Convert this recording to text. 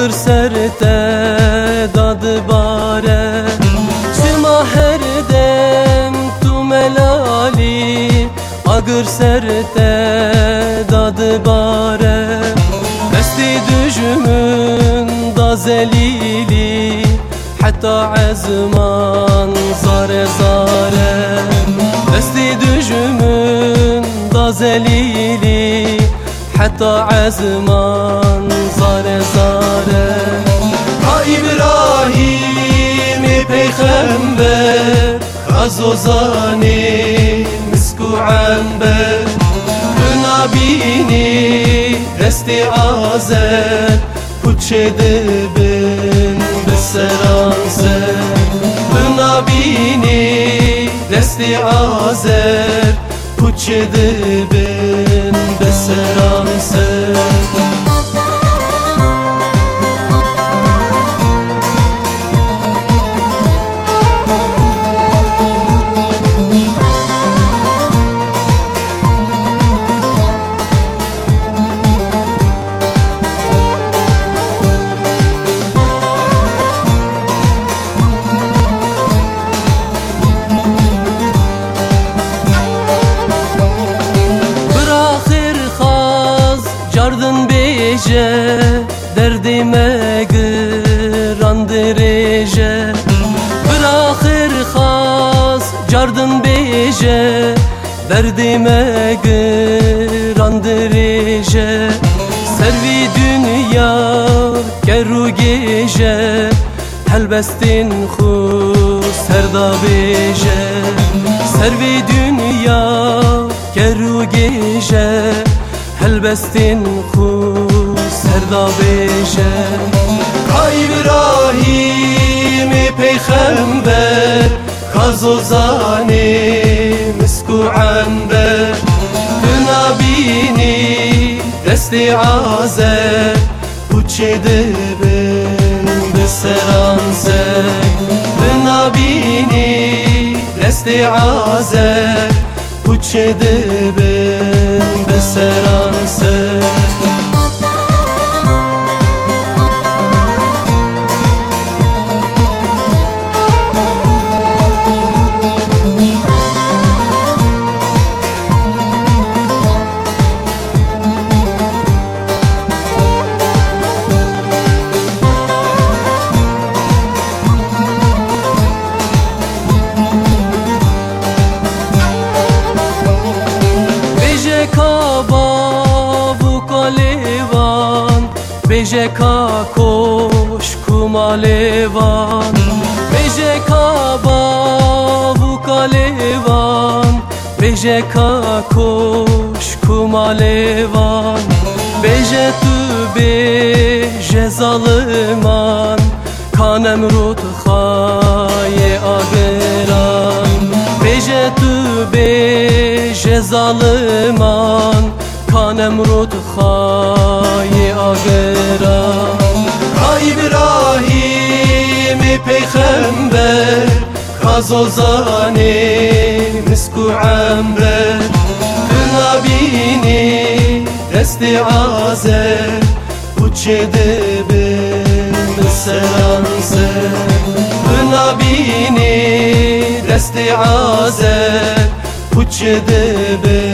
Agır serte dadı bare. Çıma her dem tu melali Agır serte dadı bare. Desti düjümün da zelili. Hatta azman zare zare. Desti düjümün da zelili Hatta azman zare zare. Ha İbrahim peygamber Azozani misku amber. Nabini desti azer Puçe dibin beseranse Nabini desti azer Puçe dibin Beje derdime grandireje Bırakır has cardın beje derdime grandireje Servi dünya keru geje Helbestin khus serda beje Servi dünya keru geje helbestin ku serda beşe. Ka İbrahim peygamber. Kazozani misku amber Nabini desti azer Uçe dibin beseranse Nabini desti azer Uçe dibin beseranse Beje ka koş kumalevan Beje ka bavu kalevan Beje ka koş kumalevan Beje tu beje zalıman Kanem rut haye ageran. Beje tu beje zalıman Kanem rut Kazozani misku amber Nabini desti azer Uçe dibin selanse Nabini desti azer Uçe dibin beseranse